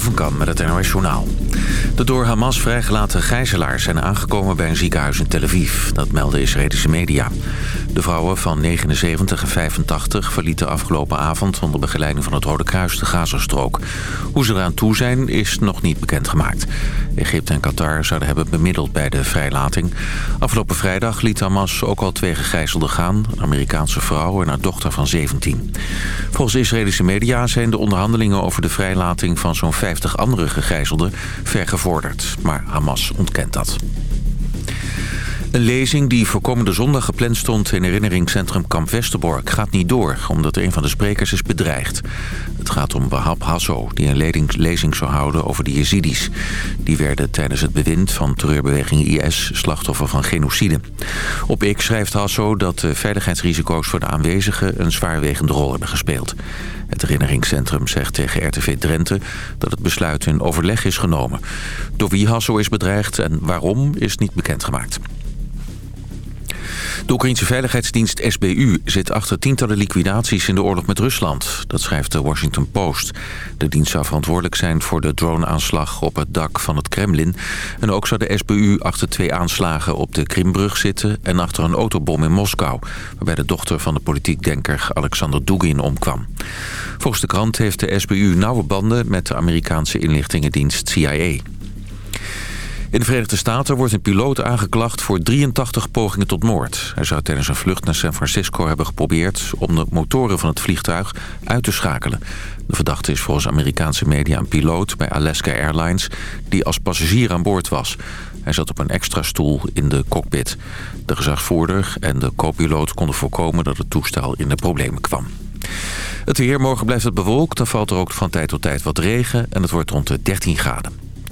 Van Kan met het NOS Journaal. De door Hamas vrijgelaten gijzelaars zijn aangekomen bij een ziekenhuis in Tel Aviv. Dat melden Israëlische media. De vrouwen van 79 en 85 verlieten afgelopen avond... onder begeleiding van het Rode Kruis de Gazastrook. Hoe ze eraan toe zijn is nog niet bekendgemaakt. Egypte en Qatar zouden hebben bemiddeld bij de vrijlating. Afgelopen vrijdag liet Hamas ook al twee gegijzelden gaan. Een Amerikaanse vrouw en haar dochter van 17. Volgens Israëlische media zijn de onderhandelingen over de vrijlating van zo'n 50 andere gegijzelden vergevorderd. Maar Hamas ontkent dat. Een lezing die voor komende zondag gepland stond in herinneringscentrum Kamp Westerbork gaat niet door, omdat een van de sprekers is bedreigd. Het gaat om Wahab Hasso, die een lezing zou houden over de Jezidis. Die werden tijdens het bewind van terreurbeweging IS slachtoffer van genocide. Op X schrijft Hasso dat de veiligheidsrisico's voor de aanwezigen een zwaarwegende rol hebben gespeeld. Het herinneringscentrum zegt tegen RTV Drenthe dat het besluit in overleg is genomen. Door wie Hasso is bedreigd en waarom is niet bekendgemaakt. De Oekraïnse veiligheidsdienst SBU zit achter tientallen liquidaties in de oorlog met Rusland. Dat schrijft de Washington Post. De dienst zou verantwoordelijk zijn voor de droneaanslag op het dak van het Kremlin. En ook zou de SBU achter twee aanslagen op de Krimbrug zitten... en achter een autobom in Moskou... waarbij de dochter van de politiek denker Alexander Dugin omkwam. Volgens de krant heeft de SBU nauwe banden met de Amerikaanse inlichtingendienst CIA. In de Verenigde Staten wordt een piloot aangeklacht voor 83 pogingen tot moord. Hij zou tijdens een vlucht naar San Francisco hebben geprobeerd... om de motoren van het vliegtuig uit te schakelen. De verdachte is volgens Amerikaanse media een piloot bij Alaska Airlines... die als passagier aan boord was. Hij zat op een extra stoel in de cockpit. De gezagvoerder en de co-piloot konden voorkomen dat het toestel in de problemen kwam. Het weer, morgen blijft het bewolkt. Dan valt er ook van tijd tot tijd wat regen en het wordt rond de 13 graden.